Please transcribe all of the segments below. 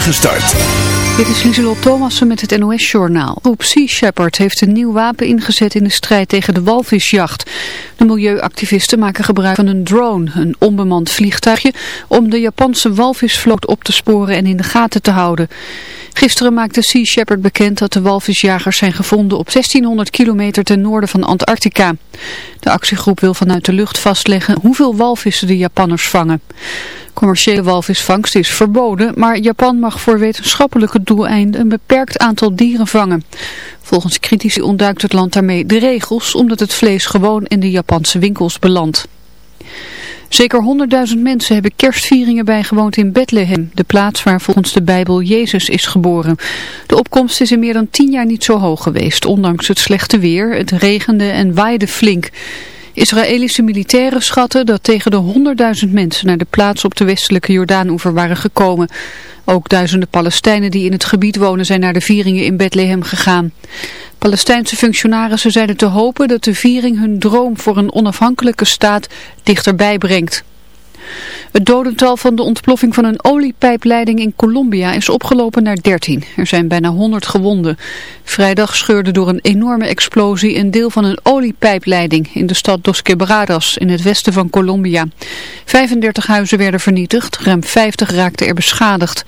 start. Dit is Lieselot Thomassen met het NOS-journaal. Groep Sea Shepherd heeft een nieuw wapen ingezet in de strijd tegen de walvisjacht. De milieuactivisten maken gebruik van een drone, een onbemand vliegtuigje, om de Japanse walvisvloot op te sporen en in de gaten te houden. Gisteren maakte Sea Shepherd bekend dat de walvisjagers zijn gevonden op 1600 kilometer ten noorden van Antarctica. De actiegroep wil vanuit de lucht vastleggen hoeveel walvissen de Japanners vangen. Commerciële walvisvangst is verboden, maar Japan mag voor wetenschappelijke doeleinden een beperkt aantal dieren vangen. Volgens critici ontduikt het land daarmee de regels, omdat het vlees gewoon in de Japanse winkels belandt. Zeker 100.000 mensen hebben kerstvieringen bijgewoond in Bethlehem, de plaats waar volgens de Bijbel Jezus is geboren. De opkomst is in meer dan 10 jaar niet zo hoog geweest, ondanks het slechte weer. Het regende en waaide flink. Israëlische militairen schatten dat tegen de 100.000 mensen naar de plaats op de westelijke Jordaanoever waren gekomen. Ook duizenden Palestijnen die in het gebied wonen zijn naar de vieringen in Bethlehem gegaan. Palestijnse functionarissen zeiden te hopen dat de viering hun droom voor een onafhankelijke staat dichterbij brengt. Het dodental van de ontploffing van een oliepijpleiding in Colombia is opgelopen naar 13. Er zijn bijna 100 gewonden. Vrijdag scheurde door een enorme explosie een deel van een oliepijpleiding in de stad Dos Quebradas in het westen van Colombia. 35 huizen werden vernietigd, ruim 50 raakten er beschadigd.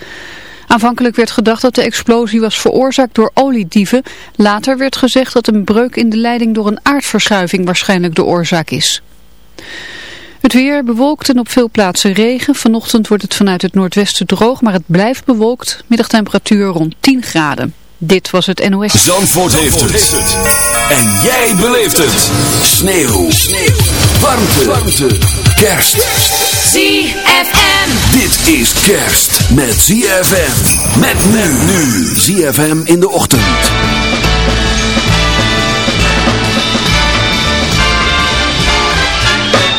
Aanvankelijk werd gedacht dat de explosie was veroorzaakt door oliedieven. Later werd gezegd dat een breuk in de leiding door een aardverschuiving waarschijnlijk de oorzaak is. Het weer bewolkt en op veel plaatsen regen. Vanochtend wordt het vanuit het noordwesten droog, maar het blijft bewolkt. Middagtemperatuur rond 10 graden. Dit was het NOS. Zandvoort, heeft, het. En jij beleeft het. Sneeuw. Sneeuw. Warmte. Warmte. Kerst. ZFM. Dit is kerst met ZFM. Met men nu. ZFM in de ochtend.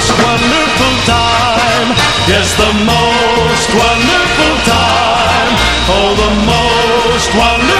most wonderful time Yes, the most wonderful time. Oh, the most wonderful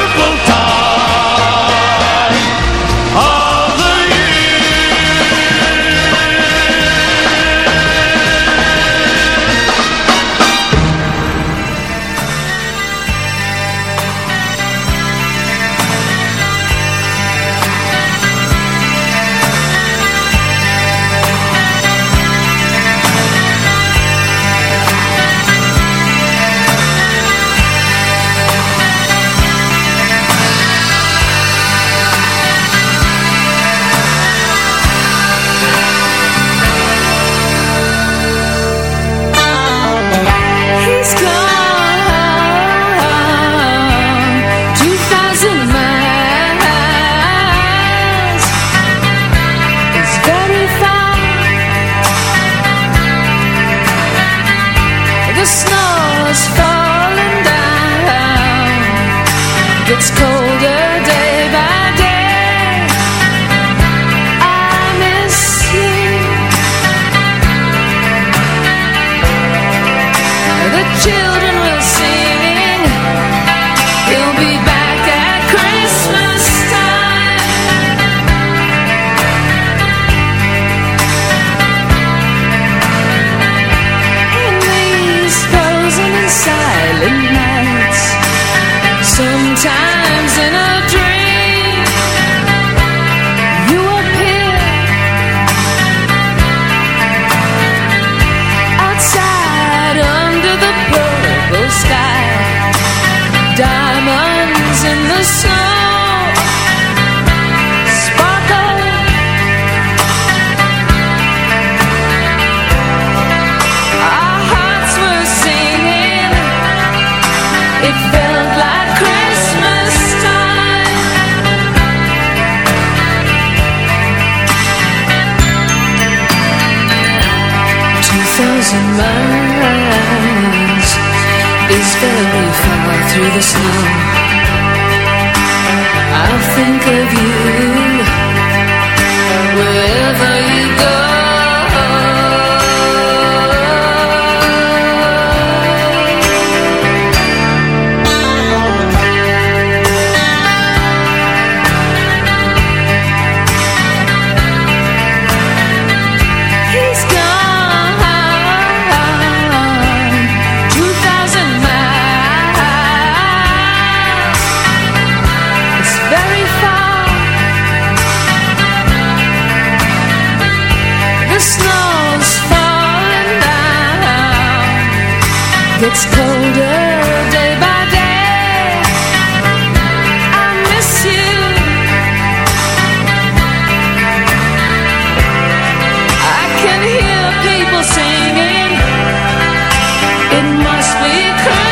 It must be clear.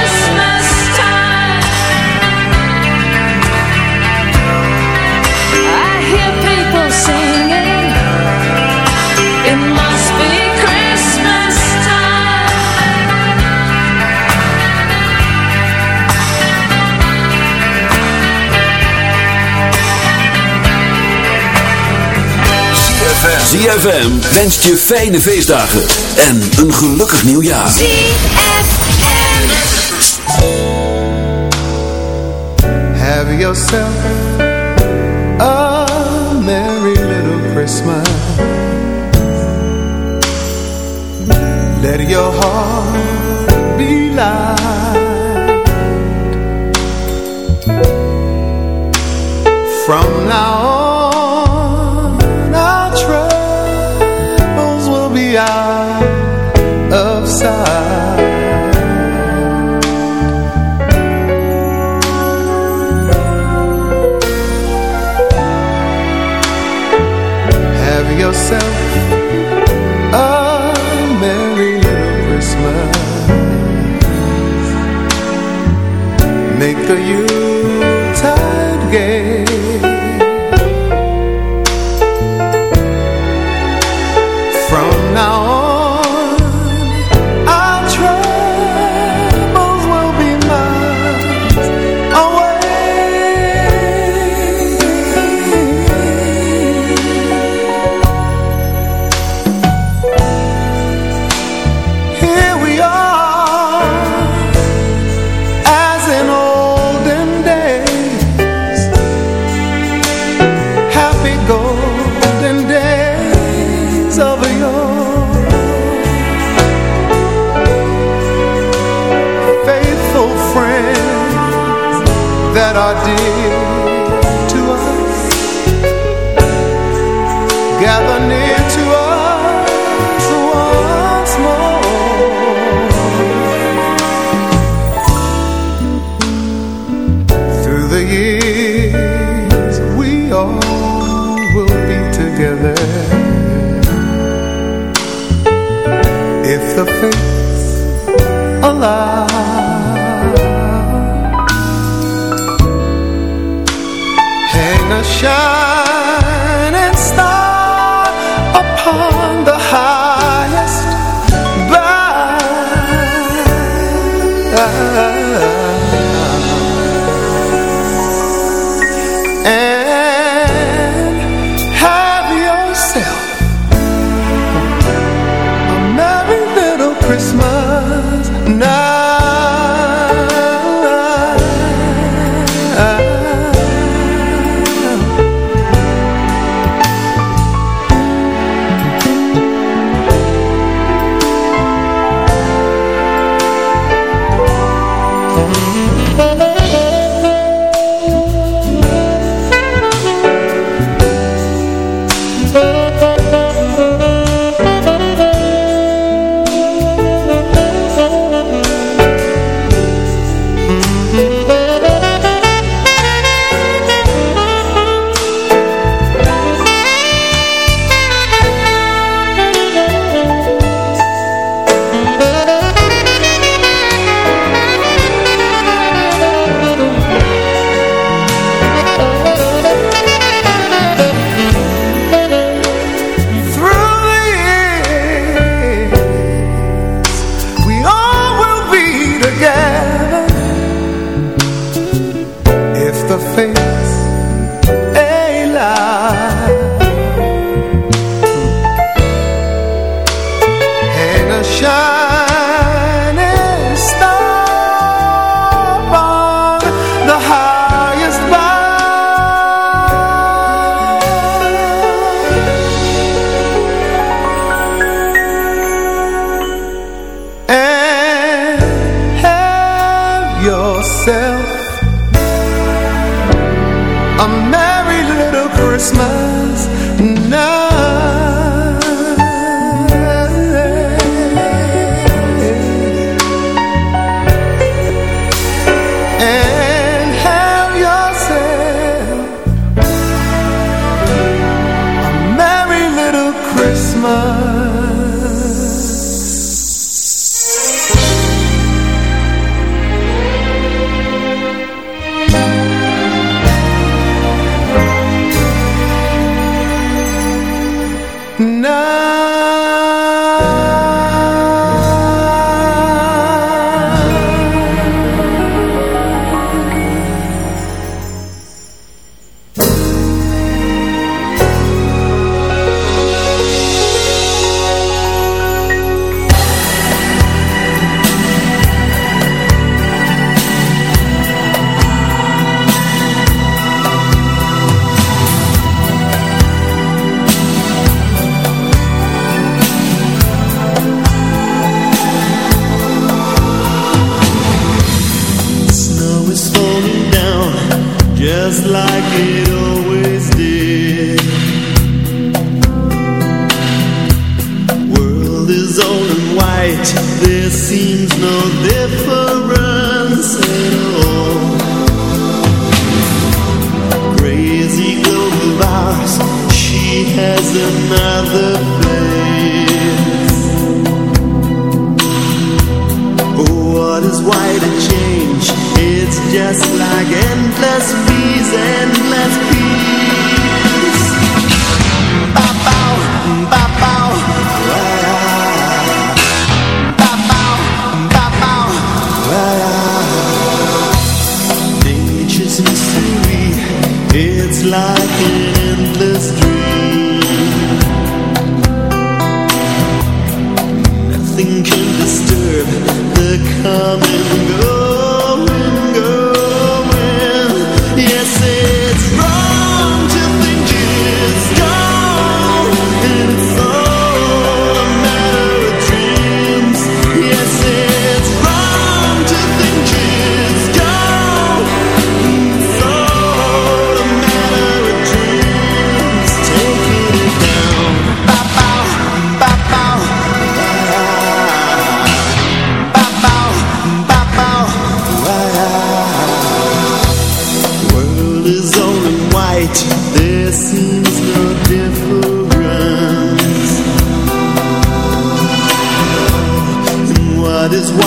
ZFM wenst je fijne feestdagen en een gelukkig nieuwjaar. ZFM. Have yourself a merry little Christmas. Let your heart be light. From now on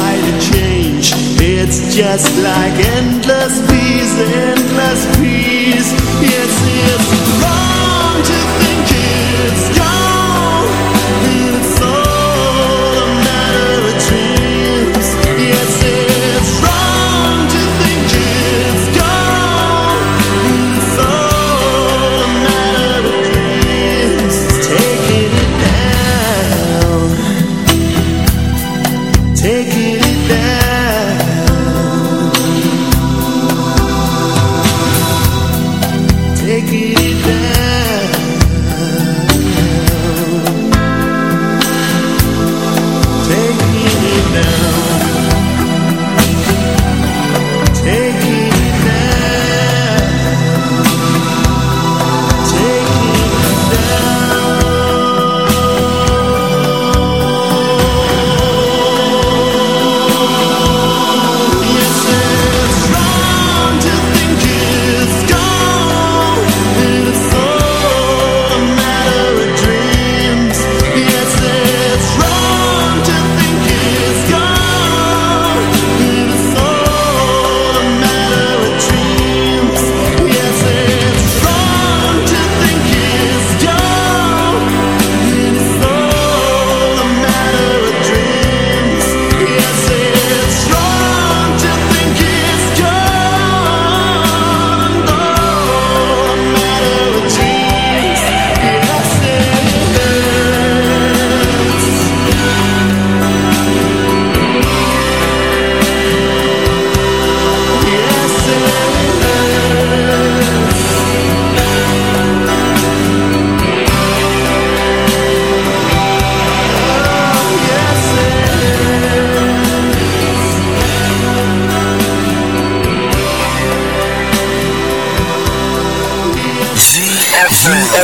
try to change. It's just like endless peace, endless peace Yes, it's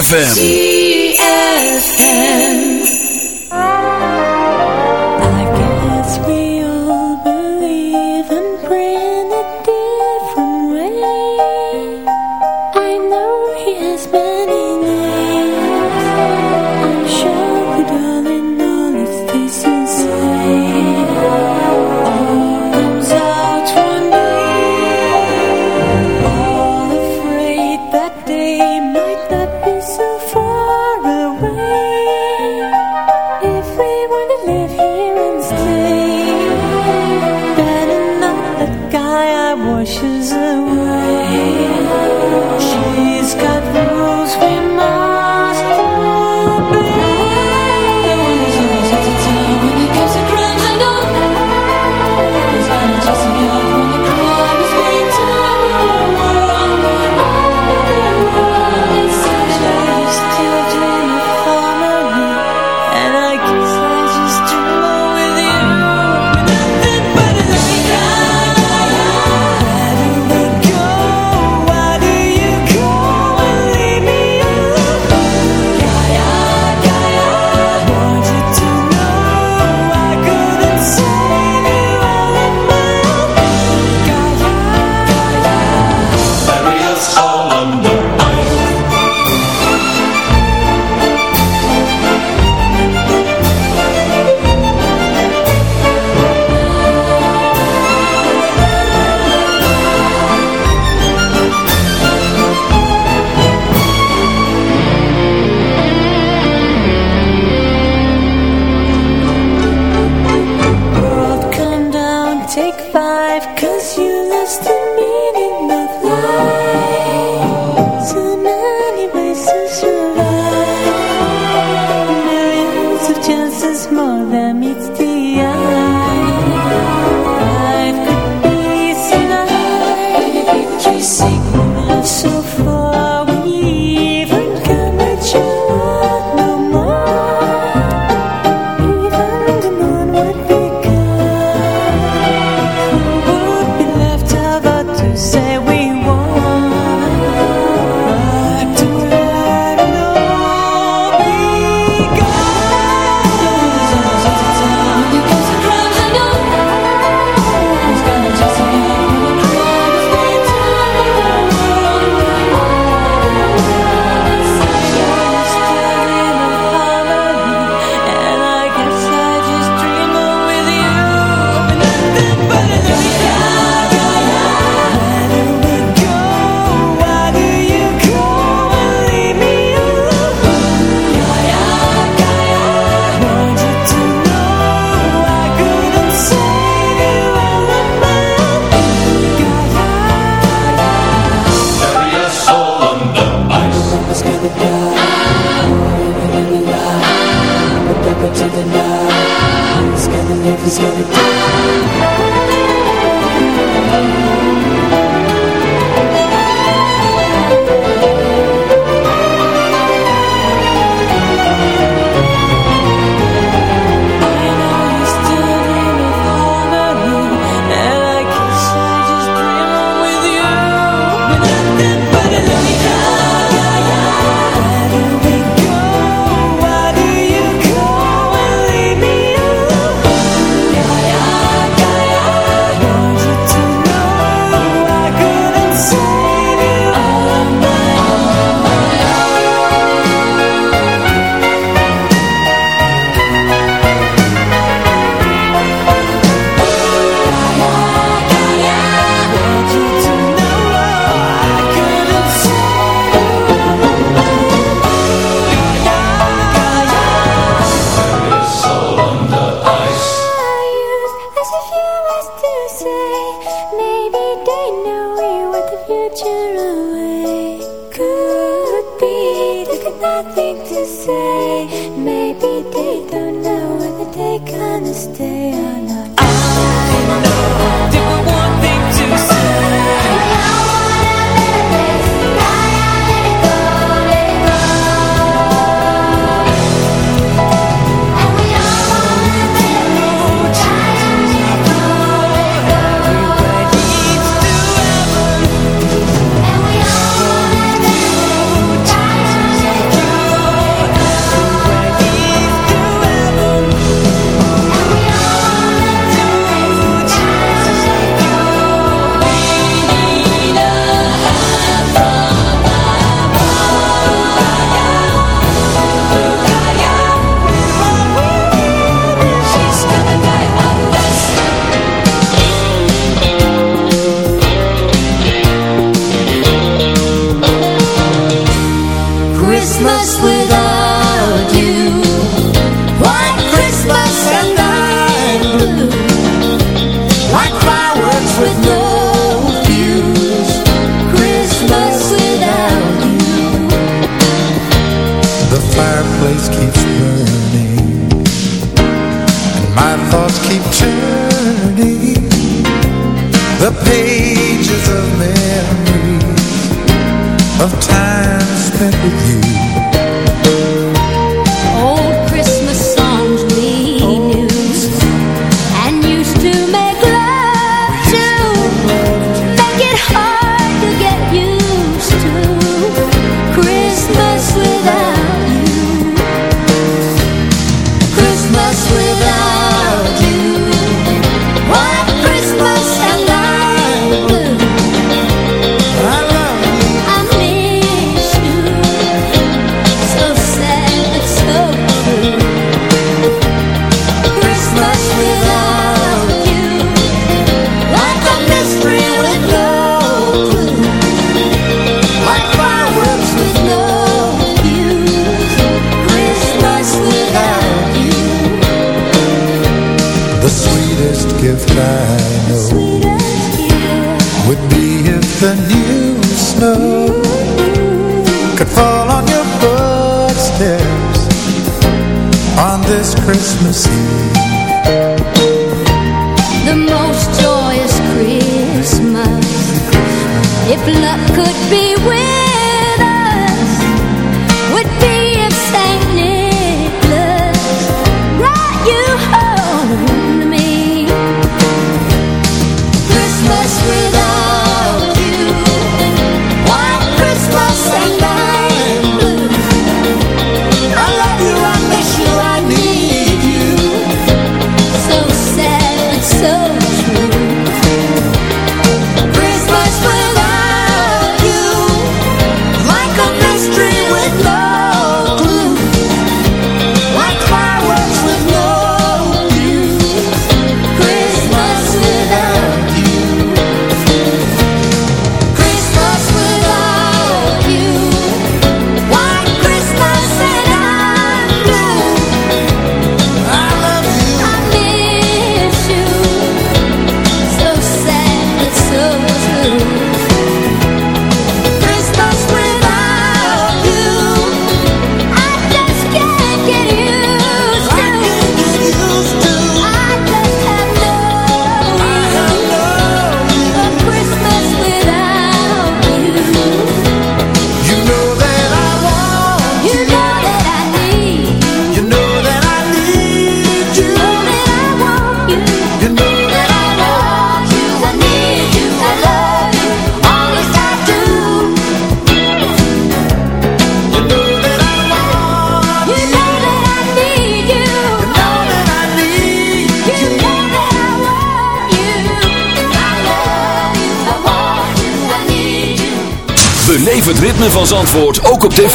ZFM.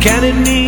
Can it need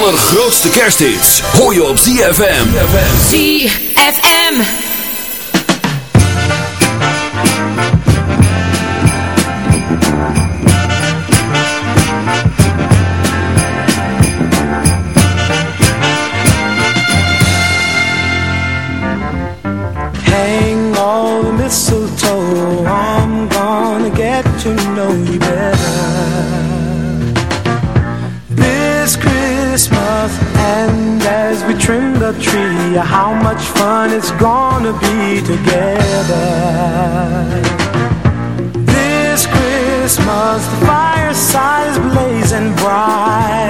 allergrootste kerst is. Hoor je op ZFM. ZFM. you how much fun it's gonna be together. This Christmas, the fireside's is blazing bright.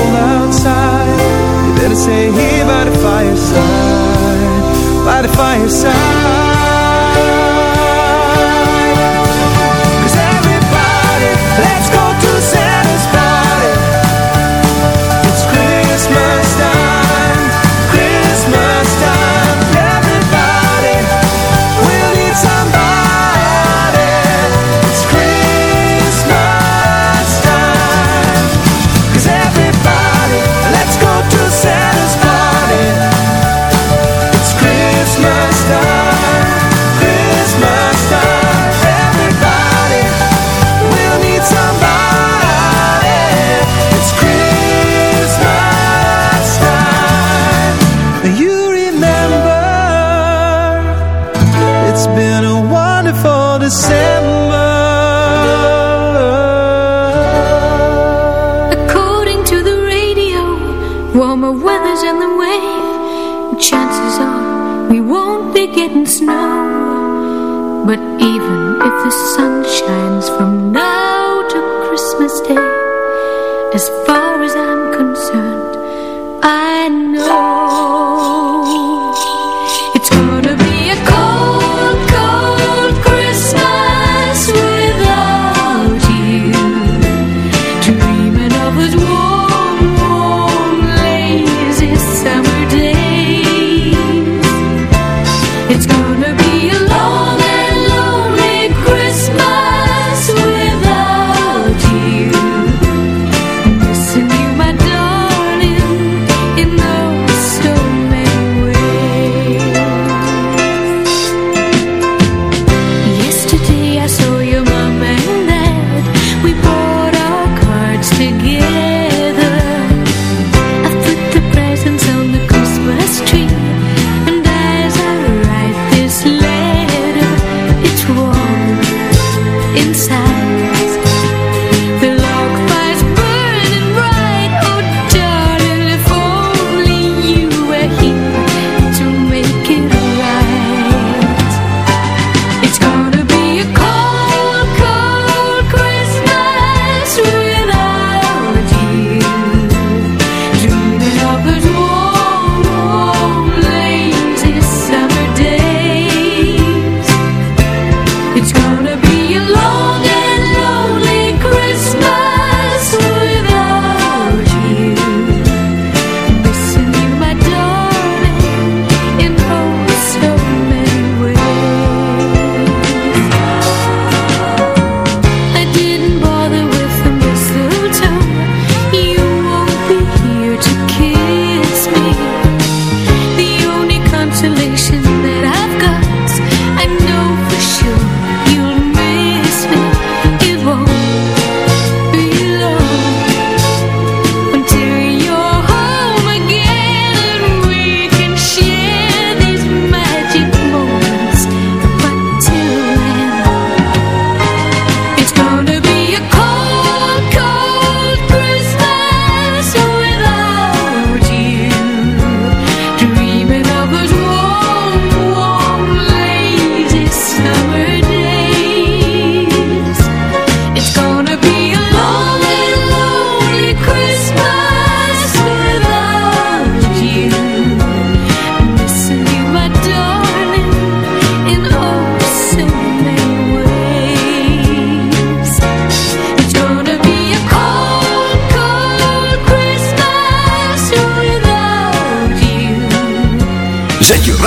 cold outside. You better stay here by the fireside By the fireside.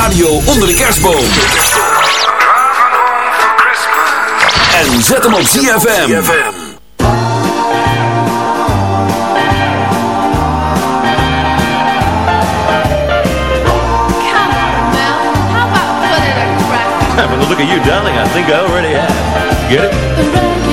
radio onder de kerstboom. En zet hem op ZFM. Having a look at you, darling. I think I already have. Get it?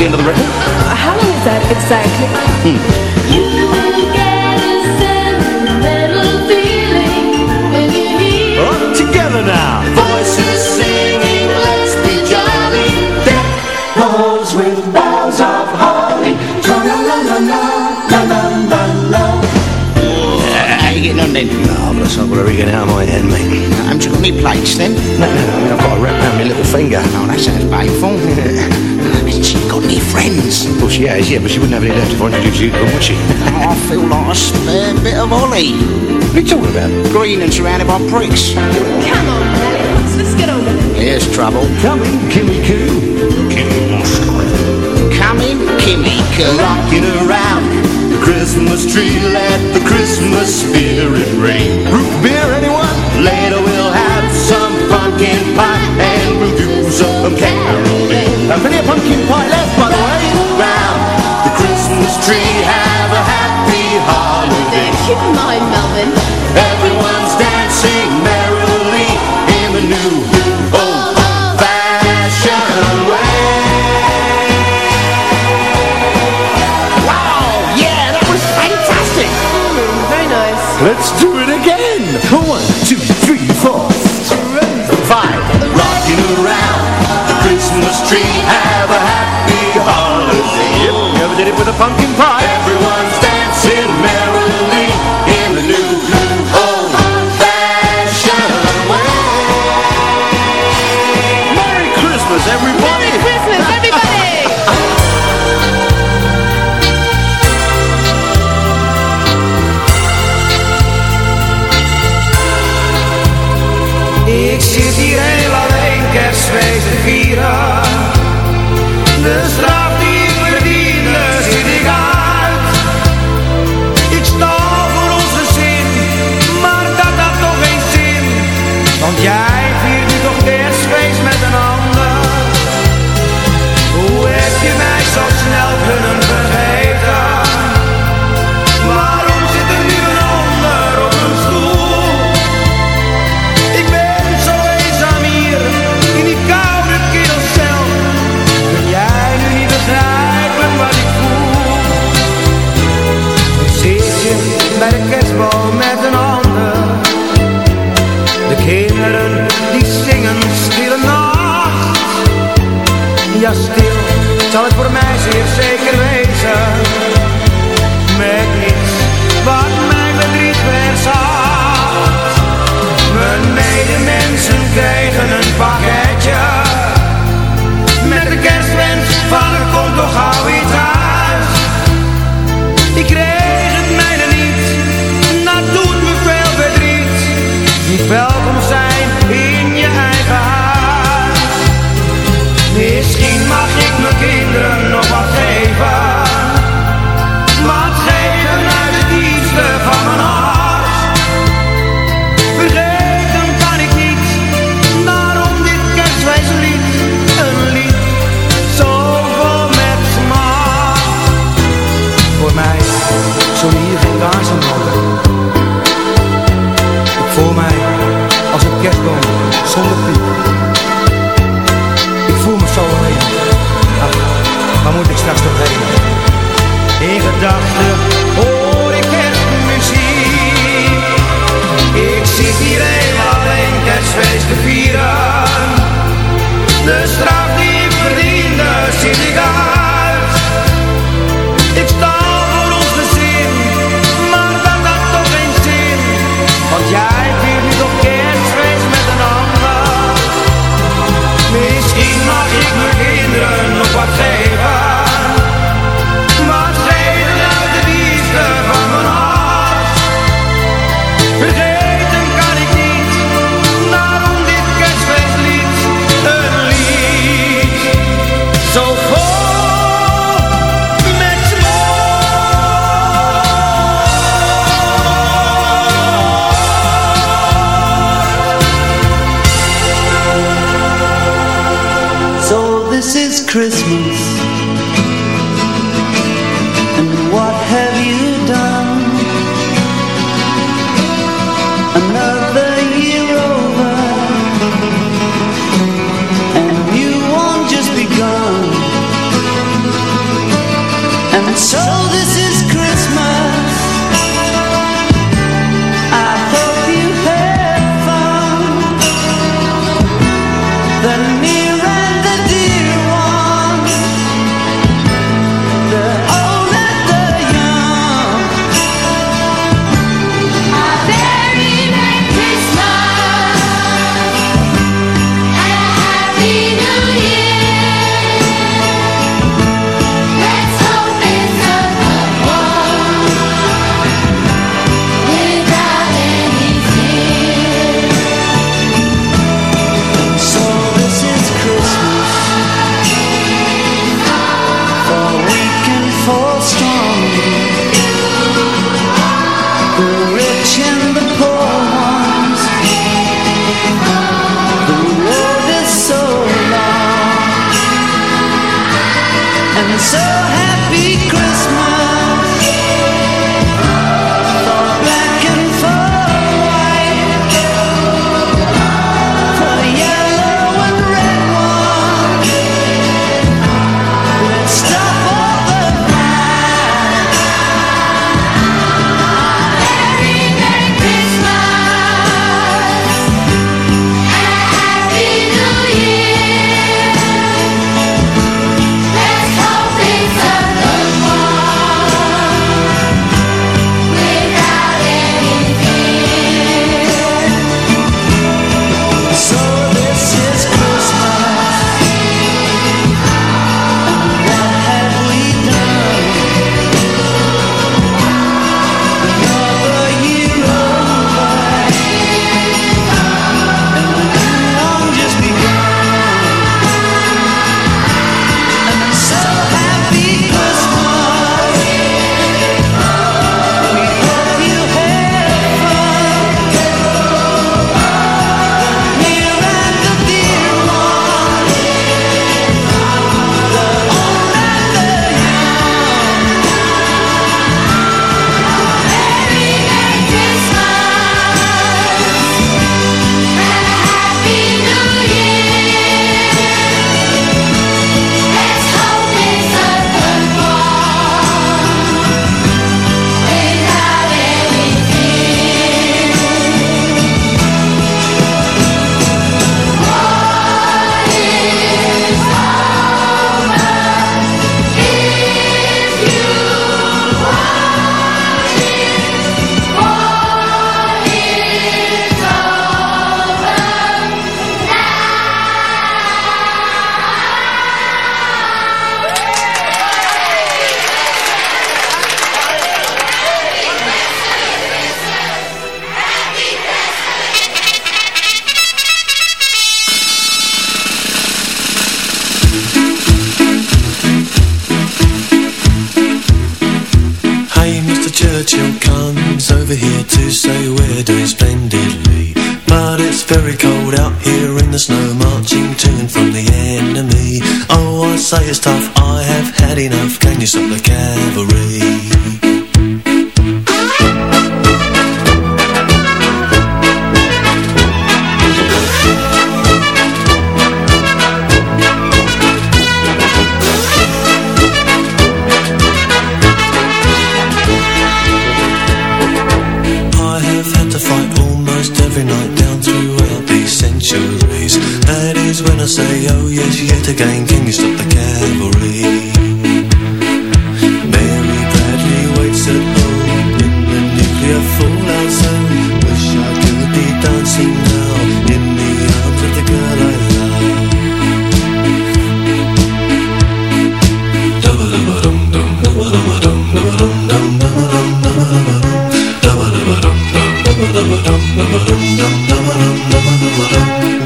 the end of the record? How long is that exactly? Hmm. You oh, together now. Voices singing, let's be jolly. Deck halls with of holly. La la la la la la la out of my head, mate. Haven't you got any plates then? No, no, no, I mean, I've got a wrap around my little finger. No, that sounds painful. Hasn't she got any friends? Well, she has, yeah, but she wouldn't have any left if I introduced you to her, would she? I feel like a spare bit of Ollie. What are you talking about? Green and surrounded by pricks. Come on, Alex, let's get on with it. Here's trouble. Come in, Kimmy Coo. Come in, Kimmy, Rocking around the Christmas tree, let the Christmas spirit ring. Root beer, anyone? Later we'll have some pumpkin pie and we'll do some caroling. Uh, plenty of pumpkin pie left, by the way. Round the Christmas tree, have a happy holiday. Keep in mind, Melvin. Everyone's dancing merrily in the new old-fashioned way. Wow, yeah, that was fantastic. Very nice. Let's do did it with a pumpkin pie?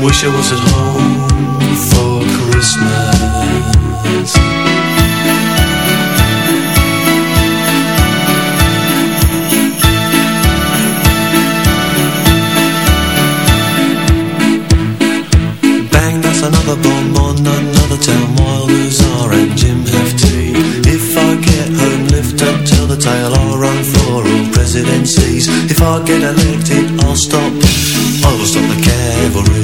Wish I was at home for Christmas forget get left it all stop Always on the cavalry